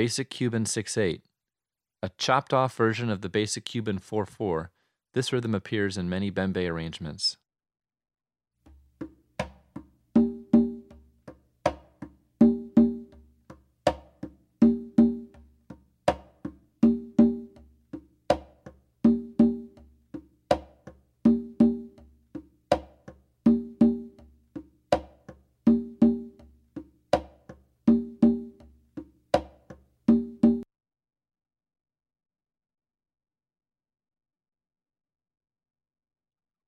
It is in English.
Basic Cuban 6-8. A chopped off version of the basic Cuban 4-4, this rhythm appears in many bembe arrangements.